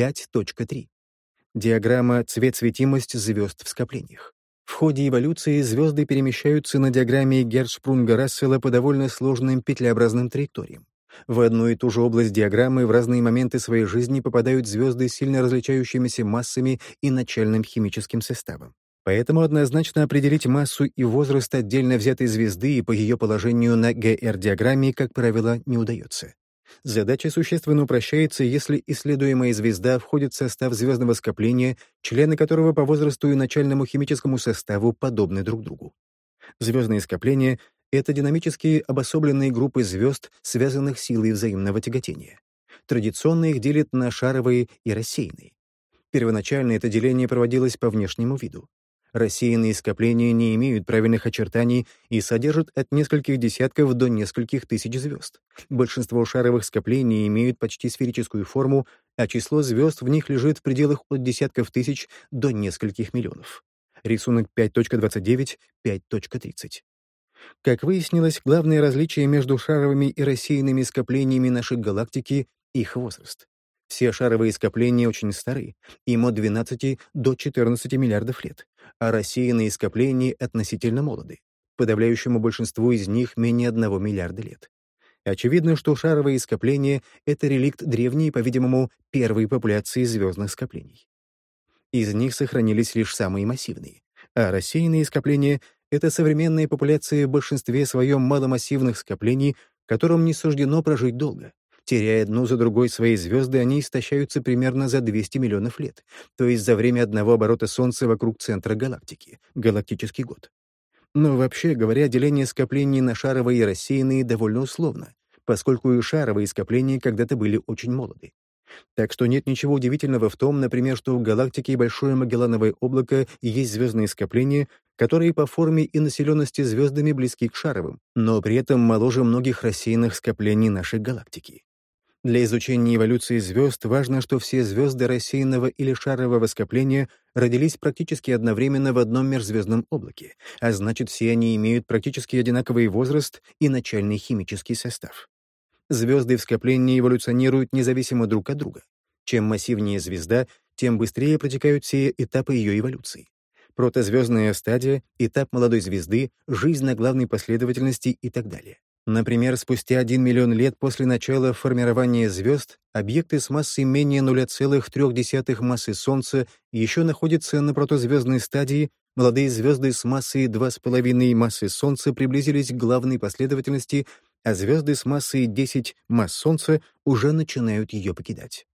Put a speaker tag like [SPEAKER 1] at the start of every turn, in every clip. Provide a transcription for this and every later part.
[SPEAKER 1] 5.3. Диаграмма «Цвет-светимость звезд в скоплениях». В ходе эволюции звезды перемещаются на диаграмме Герцшпрунга-Рассела по довольно сложным петлеобразным траекториям. В одну и ту же область диаграммы в разные моменты своей жизни попадают звезды с сильно различающимися массами и начальным химическим составом. Поэтому однозначно определить массу и возраст отдельно взятой звезды и по ее положению на ГР-диаграмме, как правило, не удается. Задача существенно упрощается, если исследуемая звезда входит в состав звездного скопления, члены которого по возрасту и начальному химическому составу подобны друг другу. Звездные скопления — это динамические обособленные группы звезд, связанных силой взаимного тяготения. Традиционно их делят на шаровые и рассеянные. Первоначально это деление проводилось по внешнему виду. Рассеянные скопления не имеют правильных очертаний и содержат от нескольких десятков до нескольких тысяч звезд. Большинство шаровых скоплений имеют почти сферическую форму, а число звезд в них лежит в пределах от десятков тысяч до нескольких миллионов. Рисунок 5.29, 5.30. Как выяснилось, главное различие между шаровыми и рассеянными скоплениями нашей галактики — их возраст. Все шаровые скопления очень стары, им от 12 до 14 миллиардов лет, а рассеянные скопления относительно молоды. Подавляющему большинству из них менее 1 миллиарда лет. Очевидно, что шаровые скопления — это реликт древней, по-видимому, первой популяции звездных скоплений. Из них сохранились лишь самые массивные, а рассеянные скопления — это современные популяции в большинстве своем маломассивных скоплений, которым не суждено прожить долго. Теряя одну за другой свои звезды, они истощаются примерно за 200 миллионов лет, то есть за время одного оборота Солнца вокруг центра галактики, галактический год. Но вообще говоря, деление скоплений на шаровые и рассеянные довольно условно, поскольку и шаровые скопления когда-то были очень молоды. Так что нет ничего удивительного в том, например, что в галактике Большое Магеллановое облако есть звездные скопления, которые по форме и населенности звездами близки к шаровым, но при этом моложе многих рассеянных скоплений нашей галактики. Для изучения эволюции звезд важно, что все звезды рассеянного или шарового скопления родились практически одновременно в одном межзвездном облаке, а значит, все они имеют практически одинаковый возраст и начальный химический состав. Звезды в скоплении эволюционируют независимо друг от друга. Чем массивнее звезда, тем быстрее протекают все этапы ее эволюции. Протозвездная стадия, этап молодой звезды, жизнь на главной последовательности и так далее. Например, спустя 1 миллион лет после начала формирования звезд объекты с массой менее 0,3 массы Солнца еще находятся на протозвездной стадии, молодые звезды с массой 2,5 массы Солнца приблизились к главной последовательности, а звезды с массой 10 масс Солнца уже начинают ее покидать.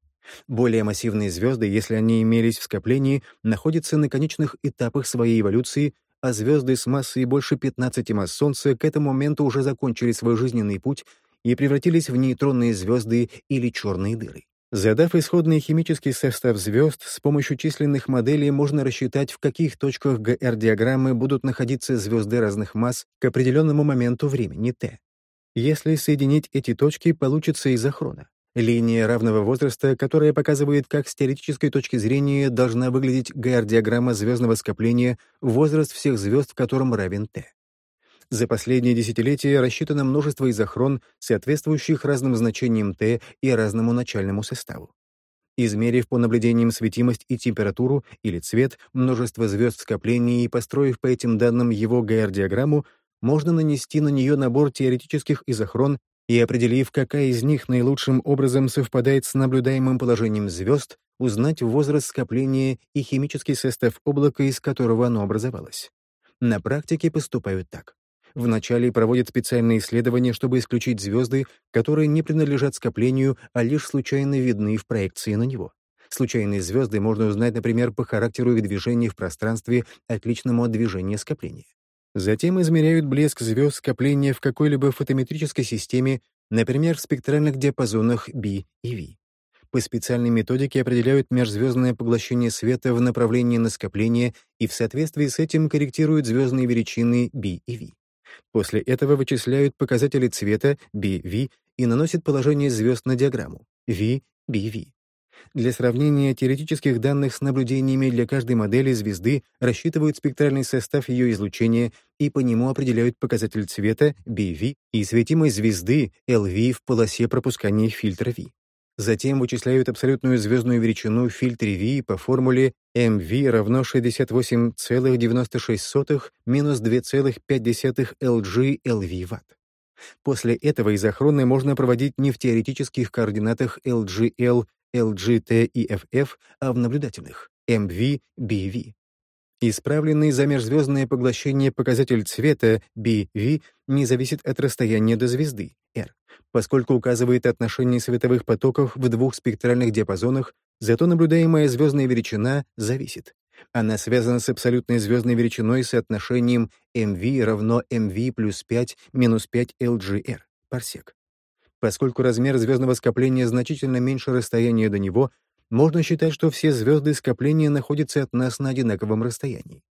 [SPEAKER 1] Более массивные звезды, если они имелись в скоплении, находятся на конечных этапах своей эволюции, а звезды с массой больше 15 масс Солнца к этому моменту уже закончили свой жизненный путь и превратились в нейтронные звезды или черные дыры. Задав исходный химический состав звезд, с помощью численных моделей можно рассчитать, в каких точках ГР-диаграммы будут находиться звезды разных масс к определенному моменту времени t. Если соединить эти точки, получится изохрона. Линия равного возраста, которая показывает, как с теоретической точки зрения должна выглядеть ГР-диаграмма звездного скопления, возраст всех звезд, в котором равен Т. За последние десятилетия рассчитано множество изохрон, соответствующих разным значениям Т и разному начальному составу. Измерив по наблюдениям светимость и температуру или цвет множество звезд в скоплении и построив по этим данным его ГР-диаграмму, можно нанести на нее набор теоретических изохрон и, определив, какая из них наилучшим образом совпадает с наблюдаемым положением звезд, узнать возраст скопления и химический состав облака, из которого оно образовалось. На практике поступают так. Вначале проводят специальные исследования, чтобы исключить звезды, которые не принадлежат скоплению, а лишь случайно видны в проекции на него. Случайные звезды можно узнать, например, по характеру их движения в пространстве, отличному от движения скопления. Затем измеряют блеск звезд скопления в какой-либо фотометрической системе, например, в спектральных диапазонах B и V. По специальной методике определяют межзвездное поглощение света в направлении на скопление и в соответствии с этим корректируют звездные величины B и V. После этого вычисляют показатели цвета B, V и наносят положение звезд на диаграмму V, B, V. Для сравнения теоретических данных с наблюдениями для каждой модели звезды рассчитывают спектральный состав ее излучения и по нему определяют показатель цвета BV и светимость звезды LV в полосе пропускания фильтра V. Затем вычисляют абсолютную звездную величину в фильтре V по формуле MV равно 68,96 минус 2,5 LG LV Вт. После этого изохроны можно проводить не в теоретических координатах LGL, LGT и FF, а в наблюдательных MV, BV. Исправленный за межзвездное поглощение показатель цвета BV не зависит от расстояния до звезды R, поскольку указывает отношение световых потоков в двух спектральных диапазонах, зато наблюдаемая звездная величина зависит. Она связана с абсолютной звездной величиной соотношением MV равно MV плюс 5 минус 5 LGR, парсек. Поскольку размер звездного скопления значительно меньше расстояния до него, можно считать, что все звезды скопления находятся от нас на одинаковом расстоянии.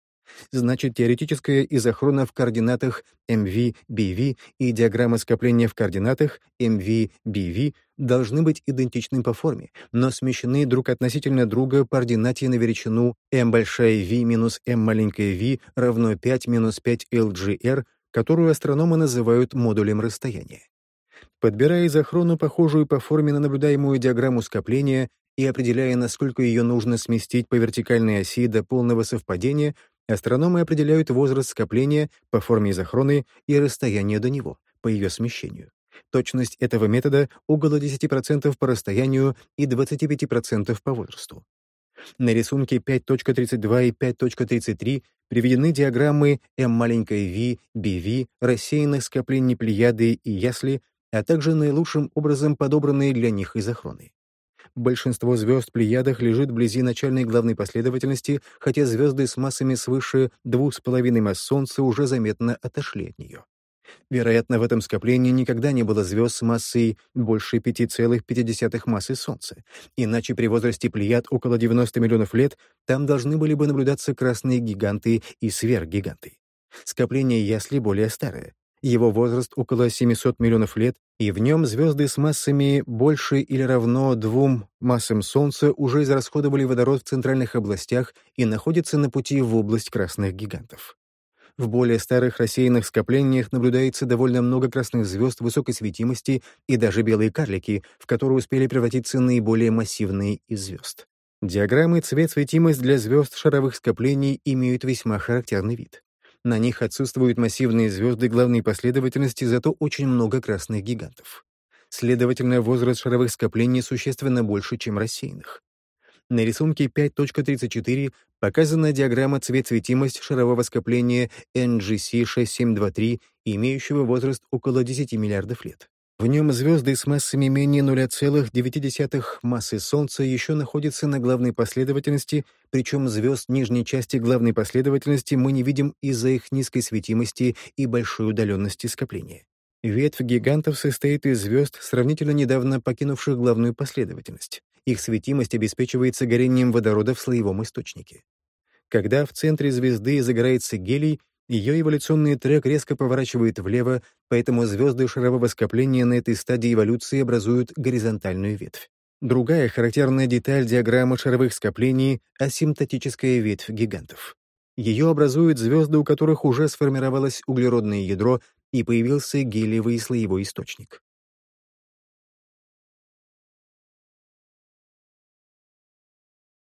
[SPEAKER 1] Значит, теоретическая изохрона в координатах MV, BV и диаграмма скопления в координатах MV, BV должны быть идентичны по форме, но смещены друг относительно друга по ординате на величину m большая V минус m маленькая v равно 5 минус 5 LGR, которую астрономы называют модулем расстояния. Подбирая изохрону, похожую по форме на наблюдаемую диаграмму скопления, и определяя, насколько ее нужно сместить по вертикальной оси до полного совпадения, астрономы определяют возраст скопления по форме изохроны и расстояние до него, по ее смещению. Точность этого метода около 10% по расстоянию и 25% по возрасту. На рисунке 5.32 и 5.33 приведены диаграммы m маленькой v, bv, рассеянных скоплений Плеяды и Ясли, а также наилучшим образом подобранные для них изохроны. Большинство звезд в Плеядах лежит вблизи начальной главной последовательности, хотя звезды с массами свыше 2,5 масс Солнца уже заметно отошли от нее. Вероятно, в этом скоплении никогда не было звезд с массой больше 5,5 массы Солнца, иначе при возрасте Плеяд около 90 миллионов лет там должны были бы наблюдаться красные гиганты и сверхгиганты. Скопление Ясли более старое, его возраст около 700 миллионов лет, и в нем звезды с массами больше или равно двум массам Солнца уже израсходовали водород в центральных областях и находятся на пути в область красных гигантов. В более старых рассеянных скоплениях наблюдается довольно много красных звезд высокой светимости и даже белые карлики, в которые успели превратиться наиболее массивные из звезд. Диаграммы цвет-светимость для звезд шаровых скоплений имеют весьма характерный вид. На них отсутствуют массивные звезды главной последовательности, зато очень много красных гигантов. Следовательно, возраст шаровых скоплений существенно больше, чем рассеянных. На рисунке 5.34 показана диаграмма цвет-светимость шарового скопления NGC 6723, имеющего возраст около 10 миллиардов лет. В нем звезды с массами менее 0,9 массы Солнца еще находятся на главной последовательности, причем звезд нижней части главной последовательности мы не видим из-за их низкой светимости и большой удаленности скопления. Ветвь гигантов состоит из звезд, сравнительно недавно покинувших главную последовательность. Их светимость обеспечивается горением водорода в слоевом источнике. Когда в центре звезды загорается гелий, ее эволюционный трек резко поворачивает влево, поэтому звезды шарового скопления на этой стадии эволюции образуют горизонтальную ветвь. Другая характерная деталь диаграммы шаровых скоплений — асимптотическая ветвь гигантов. Ее образуют звезды, у которых уже сформировалось углеродное ядро и появился гелиевый слоевой источник.